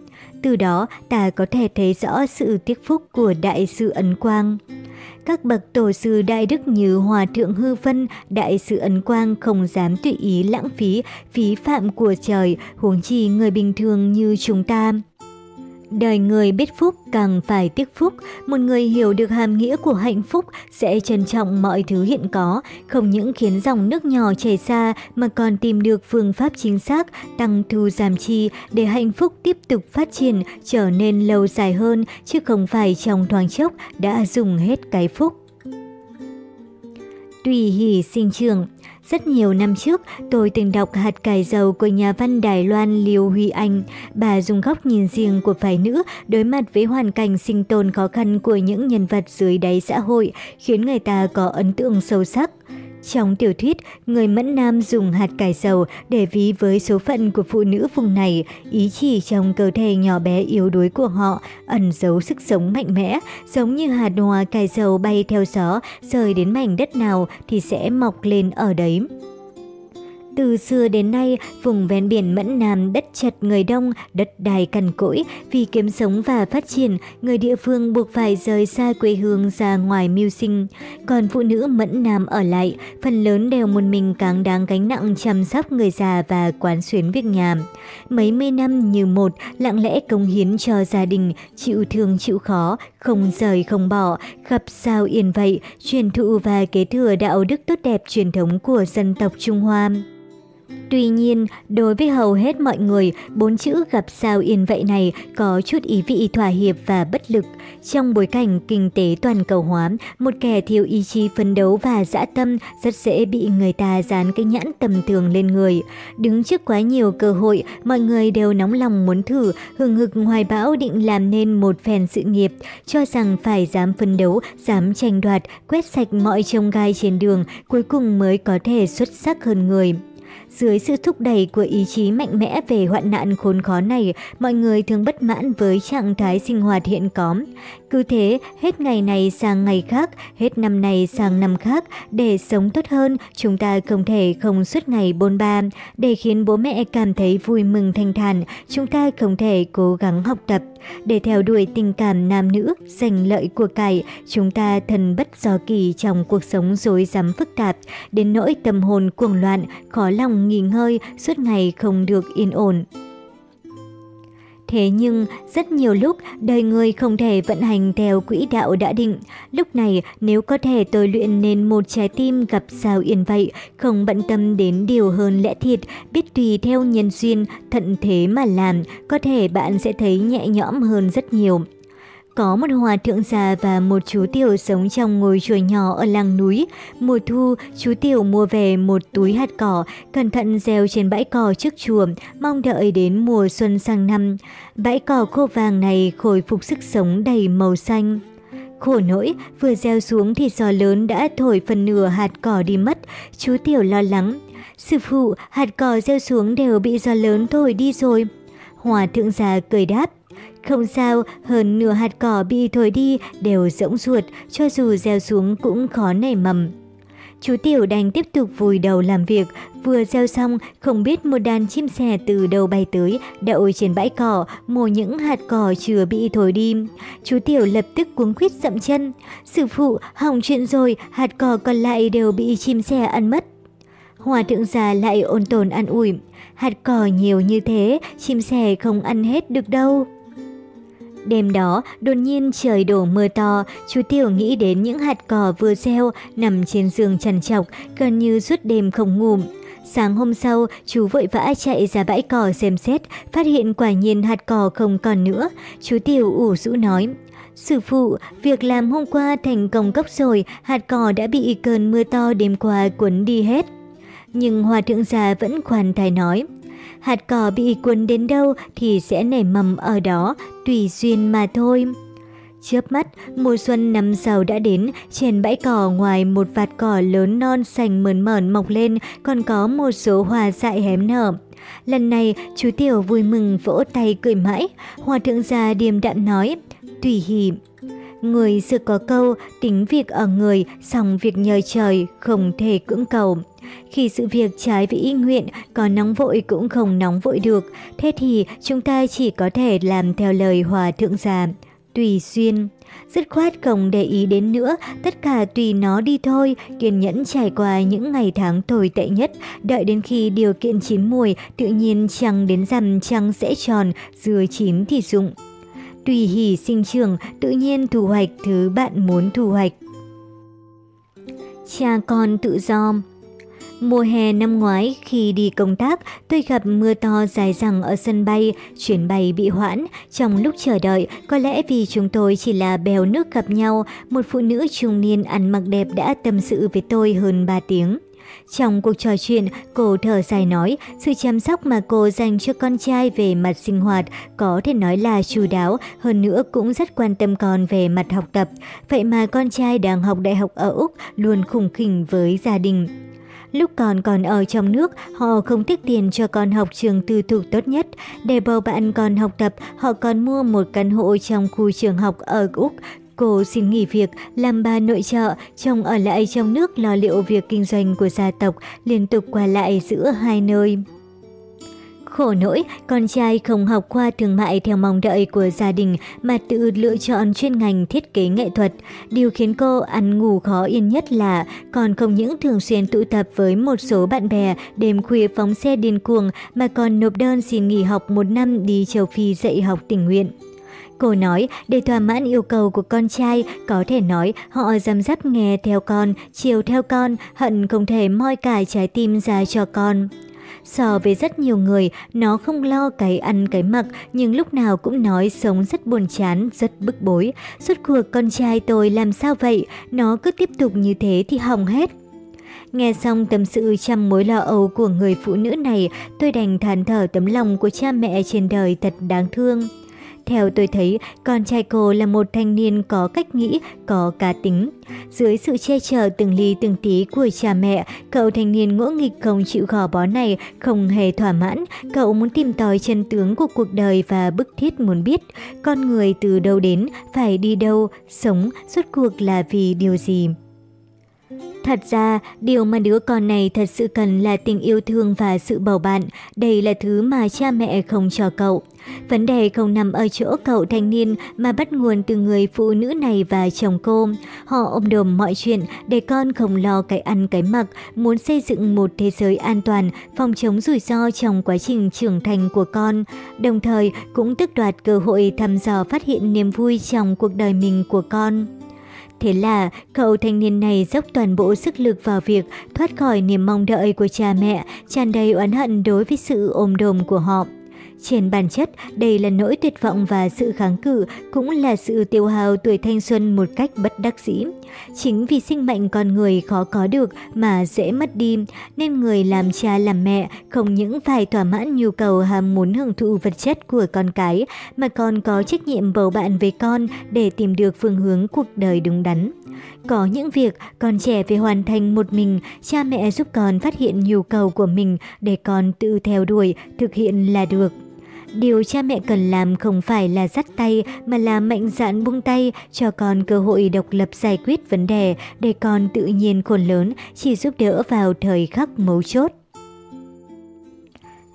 S1: Từ đó ta có thể thấy rõ sự tiếc phúc của Đại sư Ấn Quang. Các bậc tổ sư đại đức như Hòa Thượng Hư Vân, Đại sư Ấn Quang không dám tùy ý lãng phí, phí phạm của trời, huống chi người bình thường như chúng ta. Đời người biết phúc càng phải tiếc phúc, một người hiểu được hàm nghĩa của hạnh phúc sẽ trân trọng mọi thứ hiện có, không những khiến dòng nước nhỏ chảy xa mà còn tìm được phương pháp chính xác, tăng thu giảm chi để hạnh phúc tiếp tục phát triển, trở nên lâu dài hơn, chứ không phải trong thoáng chốc đã dùng hết cái phúc. Tùy hỷ sinh trưởng rất nhiều năm trước, tôi từng đọc Hạt cải dầu của nhà văn Đài Loan Liêu Huy Anh. Bà dùng góc nhìn riêng của phái nữ đối mặt với hoàn cảnh sinh tồn khó khăn của những nhân vật dưới đáy xã hội, khiến người ta có ấn tượng sâu sắc. Trong tiểu thuyết, người Mẫn Nam dùng hạt cải dầu để ví với số phận của phụ nữ vùng này, ý chỉ trong cơ thể nhỏ bé yếu đuối của họ ẩn giấu sức sống mạnh mẽ, giống như hạt hoa cải dầu bay theo gió, rời đến mảnh đất nào thì sẽ mọc lên ở đấy. Từ xưa đến nay, vùng ven biển Mẫn Nam đất chật người đông, đất đai cằn cỗi. Vì kiếm sống và phát triển, người địa phương buộc phải rời xa quê hương ra ngoài mưu sinh. Còn phụ nữ Mẫn Nam ở lại, phần lớn đều một mình càng đáng gánh nặng chăm sóc người già và quán xuyến việc nhà. Mấy mươi năm như một, lặng lẽ công hiến cho gia đình, chịu thương chịu khó, không rời không bỏ, gặp sao yên vậy, truyền thụ và kế thừa đạo đức tốt đẹp truyền thống của dân tộc Trung Hoa. Tuy nhiên, đối với hầu hết mọi người, bốn chữ gặp sao yên vậy này có chút ý vị thỏa hiệp và bất lực. Trong bối cảnh kinh tế toàn cầu hóa, một kẻ thiếu ý chí phấn đấu và dã tâm rất dễ bị người ta dán cái nhãn tầm thường lên người. Đứng trước quá nhiều cơ hội, mọi người đều nóng lòng muốn thử, hừng hực hoài bão định làm nên một phen sự nghiệp, cho rằng phải dám phấn đấu, dám tranh đoạt, quét sạch mọi trông gai trên đường, cuối cùng mới có thể xuất sắc hơn người. Dưới sự thúc đẩy của ý chí mạnh mẽ về hoạn nạn khốn khó này, mọi người thường bất mãn với trạng thái sinh hoạt hiện có. Cứ thế, hết ngày này sang ngày khác, hết năm này sang năm khác, để sống tốt hơn, chúng ta không thể không suốt ngày bôn ba. Để khiến bố mẹ cảm thấy vui mừng thanh thản, chúng ta không thể cố gắng học tập. Để theo đuổi tình cảm nam nữ, giành lợi của cải, chúng ta thần bất do kỳ trong cuộc sống rối rắm phức tạp, đến nỗi tâm hồn cuồng loạn, khó lòng nghỉ ngơi, suốt ngày không được yên ổn. Thế nhưng, rất nhiều lúc, đời người không thể vận hành theo quỹ đạo đã định. Lúc này, nếu có thể tôi luyện nên một trái tim gặp sao yên vậy, không bận tâm đến điều hơn lẽ thiệt, biết tùy theo nhân duyên, thận thế mà làm, có thể bạn sẽ thấy nhẹ nhõm hơn rất nhiều. Có một hòa thượng già và một chú tiểu sống trong ngôi chùa nhỏ ở làng núi. Mùa thu, chú tiểu mua về một túi hạt cỏ, cẩn thận gieo trên bãi cỏ trước chùa, mong đợi đến mùa xuân sang năm. Bãi cỏ khô vàng này khôi phục sức sống đầy màu xanh. Khổ nỗi, vừa gieo xuống thì gió lớn đã thổi phần nửa hạt cỏ đi mất. Chú tiểu lo lắng. Sư phụ, hạt cỏ gieo xuống đều bị gió lớn thổi đi rồi. Hòa thượng già cười đáp. Không sao, hơn nửa hạt cỏ bị thổi đi đều rỗng ruột, cho dù gieo xuống cũng khó nảy mầm. Chú Tiểu đành tiếp tục vùi đầu làm việc, vừa gieo xong không biết một đàn chim sẻ từ đầu bay tới, đậu trên bãi cỏ, mổ những hạt cỏ chưa bị thổi đi. Chú Tiểu lập tức cuống khuyết dậm chân. Sư phụ, hỏng chuyện rồi, hạt cỏ còn lại đều bị chim sẻ ăn mất. Hòa thượng già lại ôn tồn ăn ủi. Hạt cỏ nhiều như thế, chim sẻ không ăn hết được đâu. Đêm đó, đột nhiên trời đổ mưa to, chú Tiểu nghĩ đến những hạt cỏ vừa gieo nằm trên giường trằn trọc, gần như suốt đêm không ngủ. Sáng hôm sau, chú vội vã chạy ra bãi cỏ xem xét, phát hiện quả nhiên hạt cỏ không còn nữa. Chú Tiểu ủ rũ nói, Sư phụ, việc làm hôm qua thành công cốc rồi, hạt cỏ đã bị cơn mưa to đêm qua cuốn đi hết. Nhưng hòa thượng già vẫn khoan thai nói, hạt cỏ bị cuốn đến đâu thì sẽ nảy mầm ở đó, tùy duyên mà thôi. Chớp mắt, mùa xuân năm sau đã đến, trên bãi cỏ ngoài một vạt cỏ lớn non xanh mờn mởn mọc lên, còn có một số hoa dại hém nở. Lần này, chú Tiểu vui mừng vỗ tay cười mãi, hòa thượng già điềm đạm nói, tùy hỷ. Người xưa có câu, tính việc ở người, xong việc nhờ trời, không thể cưỡng cầu. Khi sự việc trái với ý nguyện, có nóng vội cũng không nóng vội được, thế thì chúng ta chỉ có thể làm theo lời hòa thượng già, tùy duyên. Dứt khoát không để ý đến nữa, tất cả tùy nó đi thôi, kiên nhẫn trải qua những ngày tháng tồi tệ nhất, đợi đến khi điều kiện chín mùi, tự nhiên trăng đến rằm trăng sẽ tròn, dừa chín thì rụng. Tùy hỷ sinh trưởng, tự nhiên thu hoạch thứ bạn muốn thu hoạch. Cha con tự do Mùa hè năm ngoái khi đi công tác, tôi gặp mưa to dài dẳng ở sân bay, chuyến bay bị hoãn. Trong lúc chờ đợi, có lẽ vì chúng tôi chỉ là bèo nước gặp nhau, một phụ nữ trung niên ăn mặc đẹp đã tâm sự với tôi hơn 3 tiếng. Trong cuộc trò chuyện, cô thở dài nói, sự chăm sóc mà cô dành cho con trai về mặt sinh hoạt có thể nói là chu đáo, hơn nữa cũng rất quan tâm con về mặt học tập. Vậy mà con trai đang học đại học ở Úc luôn khủng khỉnh với gia đình. Lúc còn còn ở trong nước, họ không tiếc tiền cho con học trường tư thục tốt nhất. Để bầu bạn con học tập, họ còn mua một căn hộ trong khu trường học ở Úc. Cô xin nghỉ việc, làm bà nội trợ, chồng ở lại trong nước lo liệu việc kinh doanh của gia tộc, liên tục qua lại giữa hai nơi. Khổ nỗi, con trai không học qua thương mại theo mong đợi của gia đình mà tự lựa chọn chuyên ngành thiết kế nghệ thuật. Điều khiến cô ăn ngủ khó yên nhất là còn không những thường xuyên tụ tập với một số bạn bè đêm khuya phóng xe điên cuồng mà còn nộp đơn xin nghỉ học một năm đi châu Phi dạy học tình nguyện. Cô nói, để thỏa mãn yêu cầu của con trai, có thể nói họ dám dắp nghe theo con, chiều theo con, hận không thể moi cài trái tim ra cho con. So với rất nhiều người, nó không lo cái ăn cái mặc, nhưng lúc nào cũng nói sống rất buồn chán, rất bức bối. Suốt cuộc con trai tôi làm sao vậy? Nó cứ tiếp tục như thế thì hỏng hết. Nghe xong tâm sự trăm mối lo âu của người phụ nữ này, tôi đành than thở tấm lòng của cha mẹ trên đời thật đáng thương. Theo tôi thấy, con trai cô là một thanh niên có cách nghĩ, có cá tính. Dưới sự che chở từng ly từng tí của cha mẹ, cậu thanh niên ngỗ nghịch không chịu gò bó này không hề thỏa mãn. Cậu muốn tìm tòi chân tướng của cuộc đời và bức thiết muốn biết con người từ đâu đến, phải đi đâu, sống, suốt cuộc là vì điều gì. Thật ra, điều mà đứa con này thật sự cần là tình yêu thương và sự bầu bạn. Đây là thứ mà cha mẹ không cho cậu. Vấn đề không nằm ở chỗ cậu thanh niên mà bắt nguồn từ người phụ nữ này và chồng cô. Họ ôm đồm mọi chuyện để con không lo cái ăn cái mặc, muốn xây dựng một thế giới an toàn, phòng chống rủi ro trong quá trình trưởng thành của con, đồng thời cũng tước đoạt cơ hội thăm dò phát hiện niềm vui trong cuộc đời mình của con. Thế là cậu thanh niên này dốc toàn bộ sức lực vào việc thoát khỏi niềm mong đợi của cha mẹ, tràn đầy oán hận đối với sự ôm đồm của họ. Trên bản chất, đây là nỗi tuyệt vọng và sự kháng cự, cũng là sự tiêu hao tuổi thanh xuân một cách bất đắc dĩ. Chính vì sinh mệnh con người khó có được mà dễ mất đi, nên người làm cha làm mẹ không những phải thỏa mãn nhu cầu ham muốn hưởng thụ vật chất của con cái, mà còn có trách nhiệm bầu bạn với con để tìm được phương hướng cuộc đời đúng đắn. Có những việc con trẻ phải hoàn thành một mình, cha mẹ giúp con phát hiện nhu cầu của mình để con tự theo đuổi, thực hiện là được. Điều cha mẹ cần làm không phải là dắt tay mà là mạnh dạn buông tay cho con cơ hội độc lập giải quyết vấn đề để con tự nhiên khôn lớn chỉ giúp đỡ vào thời khắc mấu chốt.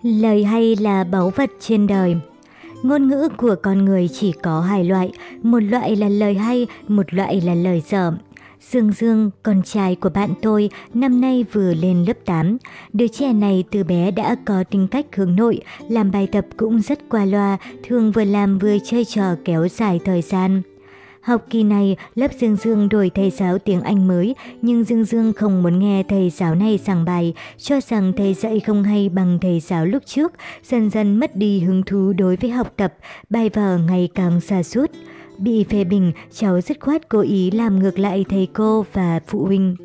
S1: Lời hay là báu vật trên đời. Ngôn ngữ của con người chỉ có hai loại, một loại là lời hay, một loại là lời dởm. Dương Dương, con trai của bạn tôi, năm nay vừa lên lớp 8. Đứa trẻ này từ bé đã có tính cách hướng nội, làm bài tập cũng rất qua loa, thường vừa làm vừa chơi trò kéo dài thời gian. Học kỳ này, lớp Dương Dương đổi thầy giáo tiếng Anh mới, nhưng Dương Dương không muốn nghe thầy giáo này giảng bài, cho rằng thầy dạy không hay bằng thầy giáo lúc trước, dần dần mất đi hứng thú đối với học tập, bài vở ngày càng xa suốt. Bị phê bình, cháu dứt khoát cố ý làm ngược lại thầy cô và phụ huynh.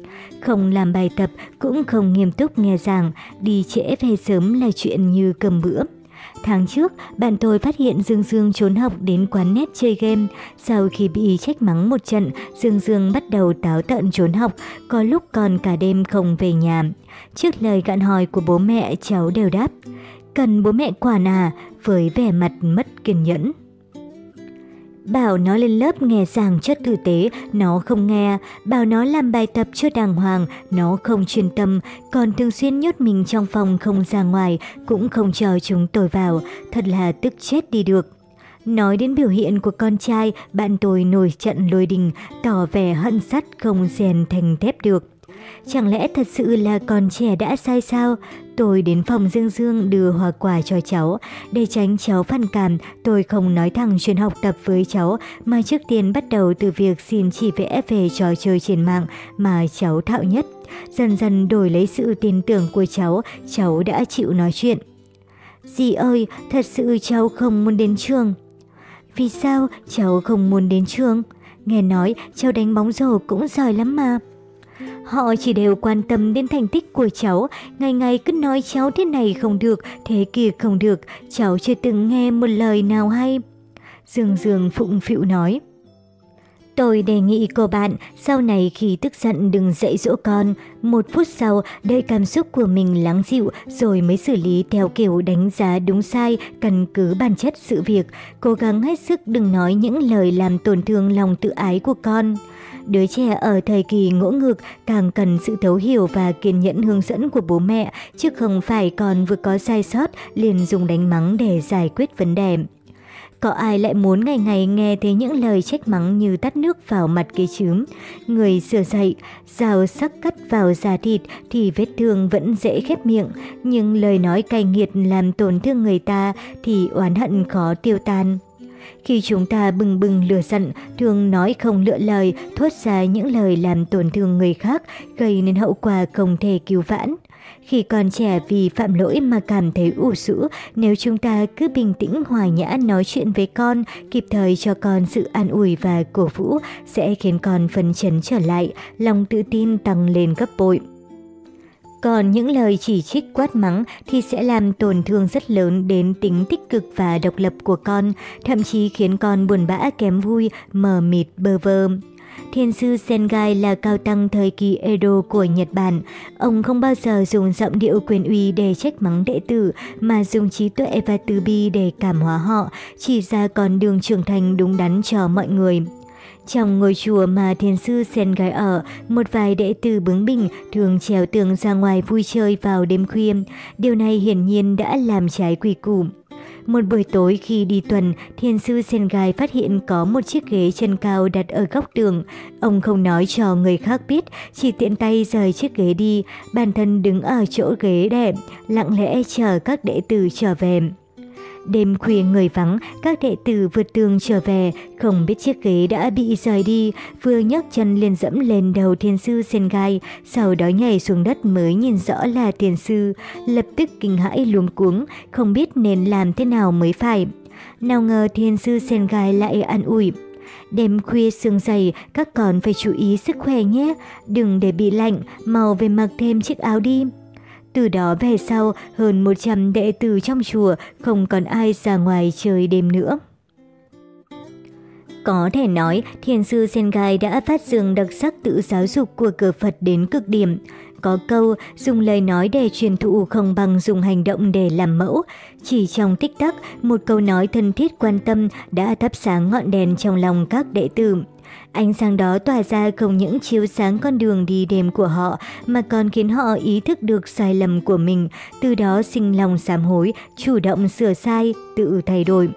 S1: Không làm bài tập, cũng không nghiêm túc nghe giảng, đi trễ về sớm là chuyện như cầm bữa. Tháng trước, bạn tôi phát hiện Dương Dương trốn học đến quán net chơi game. Sau khi bị trách mắng một trận, Dương Dương bắt đầu táo tợn trốn học, có lúc còn cả đêm không về nhà. Trước lời gạn hỏi của bố mẹ, cháu đều đáp. Cần bố mẹ quản à, với vẻ mặt mất kiên nhẫn. Bảo nó lên lớp nghe giảng cho tử tế, nó không nghe. Bảo nó làm bài tập cho đàng hoàng, nó không chuyên tâm. Còn thường xuyên nhốt mình trong phòng không ra ngoài, cũng không cho chúng tôi vào. Thật là tức chết đi được. Nói đến biểu hiện của con trai, bạn tôi nổi trận lôi đình, tỏ vẻ hận sắt không rèn thành thép được. Chẳng lẽ thật sự là con trẻ đã sai sao? Tôi đến phòng Dương Dương đưa hoa quả cho cháu. Để tránh cháu phản cảm, tôi không nói thẳng chuyện học tập với cháu, mà trước tiên bắt đầu từ việc xin chỉ vẽ về trò chơi trên mạng mà cháu thạo nhất. Dần dần đổi lấy sự tin tưởng của cháu, cháu đã chịu nói chuyện. Dì ơi, thật sự cháu không muốn đến trường. Vì sao cháu không muốn đến trường? Nghe nói cháu đánh bóng rổ cũng giỏi lắm mà. Họ chỉ đều quan tâm đến thành tích của cháu, ngày ngày cứ nói cháu thế này không được, thế kia không được, cháu chưa từng nghe một lời nào hay. Dương Dương phụng phịu nói. Tôi đề nghị cô bạn sau này khi tức giận đừng dạy dỗ con. Một phút sau, đợi cảm xúc của mình lắng dịu rồi mới xử lý theo kiểu đánh giá đúng sai, căn cứ bản chất sự việc. Cố gắng hết sức đừng nói những lời làm tổn thương lòng tự ái của con. Đứa trẻ ở thời kỳ ngỗ ngược càng cần sự thấu hiểu và kiên nhẫn hướng dẫn của bố mẹ, chứ không phải còn vừa có sai sót liền dùng đánh mắng để giải quyết vấn đề. Có ai lại muốn ngày ngày nghe thấy những lời trách mắng như tắt nước vào mặt kia chứ? Người sửa dậy rào sắc cắt vào da thịt thì vết thương vẫn dễ khép miệng, nhưng lời nói cay nghiệt làm tổn thương người ta thì oán hận khó tiêu tan. Khi chúng ta bừng bừng lửa giận, thường nói không lựa lời, thốt ra những lời làm tổn thương người khác, gây nên hậu quả không thể cứu vãn. Khi còn trẻ vì phạm lỗi mà cảm thấy ủ rũ, nếu chúng ta cứ bình tĩnh hòa nhã nói chuyện với con, kịp thời cho con sự an ủi và cổ vũ, sẽ khiến con phấn chấn trở lại, lòng tự tin tăng lên gấp bội. Còn những lời chỉ trích quát mắng thì sẽ làm tổn thương rất lớn đến tính tích cực và độc lập của con, thậm chí khiến con buồn bã kém vui, mờ mịt bơ vơ. Thiên sư Sengai là cao tăng thời kỳ Edo của Nhật Bản. Ông không bao giờ dùng giọng điệu quyền uy để trách mắng đệ tử, mà dùng trí tuệ và từ bi để cảm hóa họ, chỉ ra con đường trưởng thành đúng đắn cho mọi người. Trong ngôi chùa mà thiền sư sen gái ở, một vài đệ tử bướng bỉnh thường trèo tường ra ngoài vui chơi vào đêm khuya. Điều này hiển nhiên đã làm trái quy củ. Một buổi tối khi đi tuần, thiền sư Sengai phát hiện có một chiếc ghế chân cao đặt ở góc tường. Ông không nói cho người khác biết, chỉ tiện tay rời chiếc ghế đi, bản thân đứng ở chỗ ghế đẹp, lặng lẽ chờ các đệ tử trở về. Đêm khuya người vắng, các đệ tử vượt tường trở về, không biết chiếc ghế đã bị rời đi, vừa nhấc chân liền dẫm lên đầu thiên sư Sengai, sau đó nhảy xuống đất mới nhìn rõ là thiên sư, lập tức kinh hãi luống cuống, không biết nên làm thế nào mới phải. Nào ngờ thiên sư Sengai lại an ủi. Đêm khuya sương dày, các con phải chú ý sức khỏe nhé, đừng để bị lạnh, mau về mặc thêm chiếc áo đi. Từ đó về sau, hơn 100 đệ tử trong chùa không còn ai ra ngoài chơi đêm nữa. Có thể nói, thiền sư Sengai đã phát dương đặc sắc tự giáo dục của cửa Phật đến cực điểm. Có câu, dùng lời nói để truyền thụ không bằng dùng hành động để làm mẫu. Chỉ trong tích tắc, một câu nói thân thiết quan tâm đã thắp sáng ngọn đèn trong lòng các đệ tử. Ánh sáng đó tỏa ra không những chiếu sáng con đường đi đêm của họ mà còn khiến họ ý thức được sai lầm của mình, từ đó sinh lòng sám hối, chủ động sửa sai, tự thay đổi.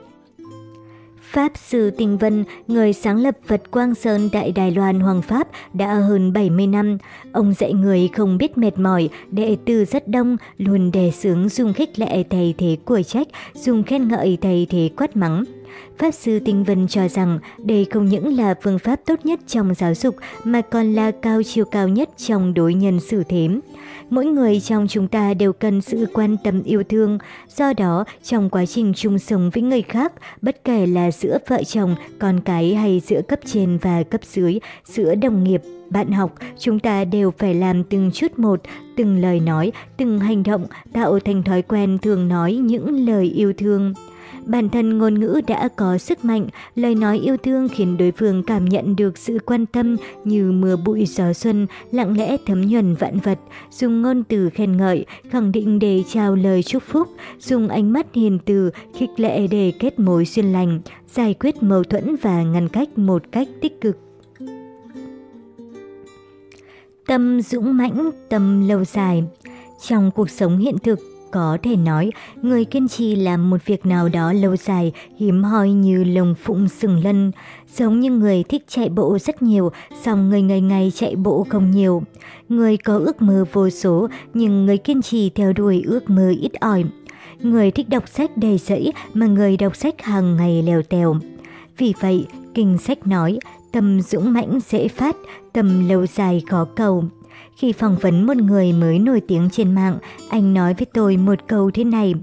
S1: Pháp Sư Tinh Vân, người sáng lập Phật Quang Sơn tại Đài Loan Hoàng Pháp đã hơn 70 năm. Ông dạy người không biết mệt mỏi, đệ tử rất đông, luôn đề sướng dùng khích lệ thầy thế của trách, dùng khen ngợi thầy thế quát mắng. Pháp Sư Tinh Vân cho rằng đây không những là phương pháp tốt nhất trong giáo dục mà còn là cao chiều cao nhất trong đối nhân xử thế. Mỗi người trong chúng ta đều cần sự quan tâm yêu thương, do đó trong quá trình chung sống với người khác, bất kể là giữa vợ chồng, con cái hay giữa cấp trên và cấp dưới, giữa đồng nghiệp, bạn học, chúng ta đều phải làm từng chút một, từng lời nói, từng hành động, tạo thành thói quen thường nói những lời yêu thương. Bản thân ngôn ngữ đã có sức mạnh, lời nói yêu thương khiến đối phương cảm nhận được sự quan tâm như mưa bụi gió xuân, lặng lẽ thấm nhuần vạn vật, dùng ngôn từ khen ngợi, khẳng định để trao lời chúc phúc, dùng ánh mắt hiền từ, khích lệ để kết mối duyên lành, giải quyết mâu thuẫn và ngăn cách một cách tích cực. Tâm dũng mãnh, tâm lâu dài. Trong cuộc sống hiện thực, có thể nói, người kiên trì làm một việc nào đó lâu dài, hiếm hoi như lồng phụng sừng lân, giống như người thích chạy bộ rất nhiều, song người ngày ngày chạy bộ không nhiều. Người có ước mơ vô số, nhưng người kiên trì theo đuổi ước mơ ít ỏi. Người thích đọc sách đầy rẫy, mà người đọc sách hàng ngày lèo tèo. Vì vậy, kinh sách nói, tâm dũng mãnh dễ phát, tâm lâu dài khó cầu. Khi phỏng vấn một người mới nổi tiếng trên mạng, anh nói với tôi một câu thế này.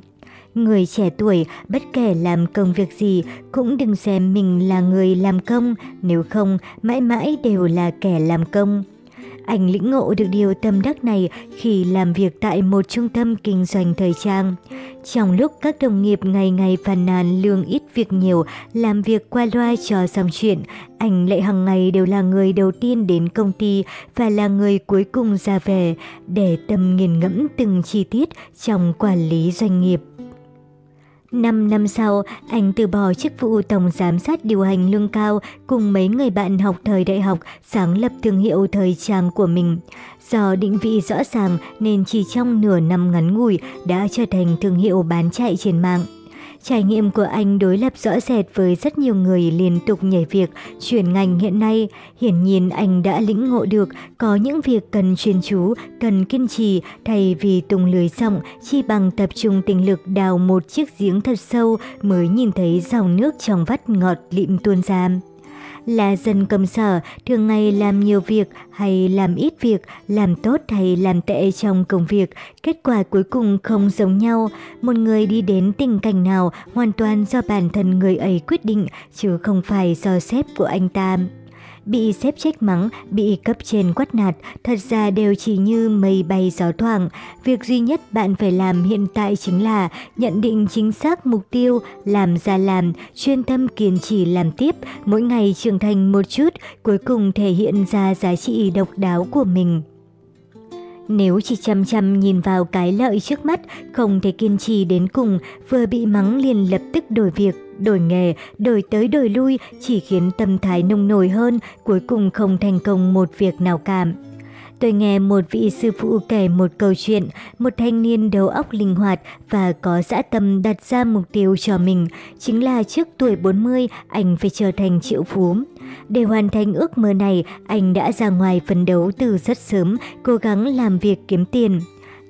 S1: Người trẻ tuổi, bất kể làm công việc gì, cũng đừng xem mình là người làm công, nếu không, mãi mãi đều là kẻ làm công. Anh lĩnh ngộ được điều tâm đắc này khi làm việc tại một trung tâm kinh doanh thời trang. Trong lúc các đồng nghiệp ngày ngày phàn nàn lương ít việc nhiều, làm việc qua loa cho xong chuyện, anh lại hàng ngày đều là người đầu tiên đến công ty và là người cuối cùng ra về để tâm nghiền ngẫm từng chi tiết trong quản lý doanh nghiệp. Năm năm sau, anh từ bỏ chức vụ tổng giám sát điều hành lương cao cùng mấy người bạn học thời đại học sáng lập thương hiệu thời trang của mình. Do định vị rõ ràng nên chỉ trong nửa năm ngắn ngủi đã trở thành thương hiệu bán chạy trên mạng. Trải nghiệm của anh đối lập rõ rệt với rất nhiều người liên tục nhảy việc, chuyển ngành hiện nay. Hiển nhiên anh đã lĩnh ngộ được có những việc cần chuyên chú, cần kiên trì thay vì tung lưới rộng, chi bằng tập trung tình lực đào một chiếc giếng thật sâu mới nhìn thấy dòng nước trong vắt ngọt lịm tuôn ra là dân công sở, thường ngày làm nhiều việc hay làm ít việc, làm tốt hay làm tệ trong công việc, kết quả cuối cùng không giống nhau. Một người đi đến tình cảnh nào hoàn toàn do bản thân người ấy quyết định, chứ không phải do sếp của anh ta bị xếp trách mắng, bị cấp trên quát nạt, thật ra đều chỉ như mây bay gió thoảng. Việc duy nhất bạn phải làm hiện tại chính là nhận định chính xác mục tiêu, làm ra làm, chuyên tâm kiên trì làm tiếp, mỗi ngày trưởng thành một chút, cuối cùng thể hiện ra giá trị độc đáo của mình. Nếu chỉ chăm chăm nhìn vào cái lợi trước mắt, không thể kiên trì đến cùng, vừa bị mắng liền lập tức đổi việc, đổi nghề, đổi tới đổi lui chỉ khiến tâm thái nông nổi hơn, cuối cùng không thành công một việc nào cả. Tôi nghe một vị sư phụ kể một câu chuyện, một thanh niên đầu óc linh hoạt và có dã tâm đặt ra mục tiêu cho mình, chính là trước tuổi 40 anh phải trở thành triệu phú. Để hoàn thành ước mơ này, anh đã ra ngoài phấn đấu từ rất sớm, cố gắng làm việc kiếm tiền.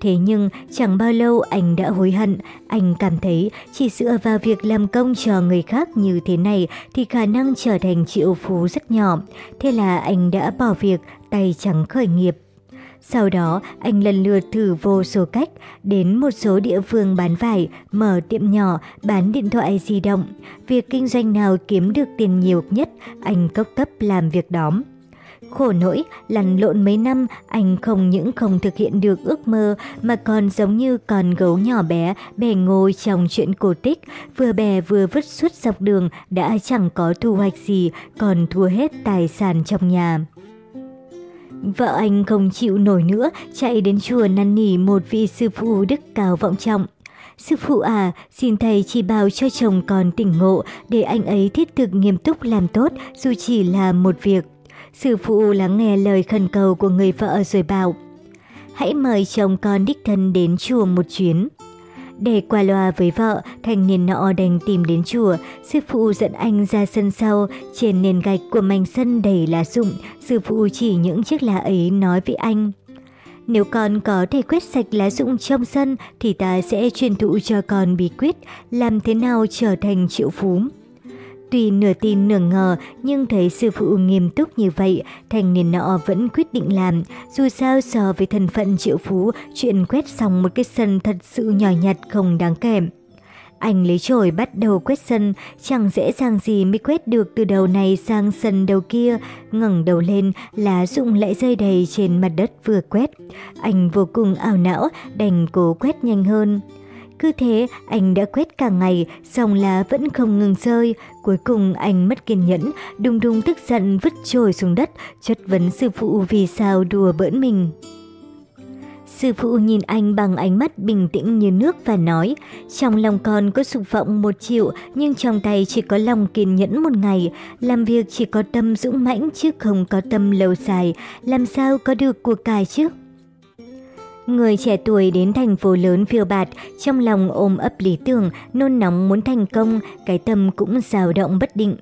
S1: Thế nhưng chẳng bao lâu anh đã hối hận, anh cảm thấy chỉ dựa vào việc làm công cho người khác như thế này thì khả năng trở thành triệu phú rất nhỏ. Thế là anh đã bỏ việc, tay trắng khởi nghiệp. Sau đó, anh lần lượt thử vô số cách, đến một số địa phương bán vải, mở tiệm nhỏ, bán điện thoại di động. Việc kinh doanh nào kiếm được tiền nhiều nhất, anh cấp cấp làm việc đó. Khổ nỗi, lăn lộn mấy năm, anh không những không thực hiện được ước mơ mà còn giống như con gấu nhỏ bé bè ngồi trong chuyện cổ tích, vừa bè vừa vứt suốt dọc đường đã chẳng có thu hoạch gì, còn thua hết tài sản trong nhà. Vợ anh không chịu nổi nữa, chạy đến chùa năn nỉ một vị sư phụ đức cao vọng trọng. Sư phụ à, xin thầy chỉ bảo cho chồng con tỉnh ngộ để anh ấy thiết thực nghiêm túc làm tốt dù chỉ là một việc. Sư phụ lắng nghe lời khẩn cầu của người vợ rồi bảo, hãy mời chồng con đích thân đến chùa một chuyến. Để qua loa với vợ, thanh niên nọ đành tìm đến chùa. Sư phụ dẫn anh ra sân sau, trên nền gạch của mảnh sân đầy lá rụng. Sư phụ chỉ những chiếc lá ấy nói với anh. Nếu con có thể quét sạch lá rụng trong sân thì ta sẽ truyền thụ cho con bí quyết làm thế nào trở thành triệu phú. Tuy nửa tin nửa ngờ, nhưng thấy sư phụ nghiêm túc như vậy, thành niên nọ vẫn quyết định làm. Dù sao so với thân phận triệu phú, chuyện quét xong một cái sân thật sự nhỏ nhặt không đáng kể Anh lấy chổi bắt đầu quét sân, chẳng dễ dàng gì mới quét được từ đầu này sang sân đầu kia. ngẩng đầu lên, lá rụng lại rơi đầy trên mặt đất vừa quét. Anh vô cùng ảo não, đành cố quét nhanh hơn. Cứ thế, anh đã quét cả ngày, dòng lá vẫn không ngừng rơi. Cuối cùng anh mất kiên nhẫn, đùng đùng tức giận vứt trồi xuống đất, chất vấn sư phụ vì sao đùa bỡn mình. Sư phụ nhìn anh bằng ánh mắt bình tĩnh như nước và nói, trong lòng con có sục vọng một triệu, nhưng trong tay chỉ có lòng kiên nhẫn một ngày, làm việc chỉ có tâm dũng mãnh chứ không có tâm lâu dài, làm sao có được cuộc cải chứ? Người trẻ tuổi đến thành phố lớn phiêu bạt, trong lòng ôm ấp lý tưởng, nôn nóng muốn thành công, cái tâm cũng dao động bất định.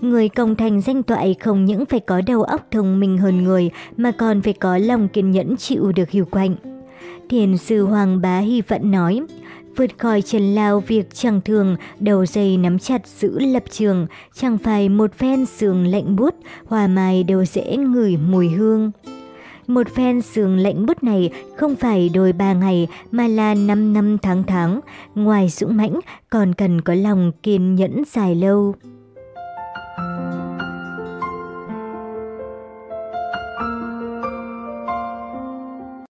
S1: Người công thành danh toại không những phải có đầu óc thông minh hơn người, mà còn phải có lòng kiên nhẫn chịu được hiu quạnh. Thiền sư Hoàng Bá Hy phận nói, vượt khỏi trần lao việc chẳng thường, đầu dây nắm chặt giữ lập trường, chẳng phải một phen sườn lạnh bút, hòa mai đều dễ ngửi mùi hương. Một phen sườn lạnh bút này không phải đôi ba ngày, mà là năm năm tháng tháng. Ngoài dũng mãnh, còn cần có lòng kiên nhẫn dài lâu.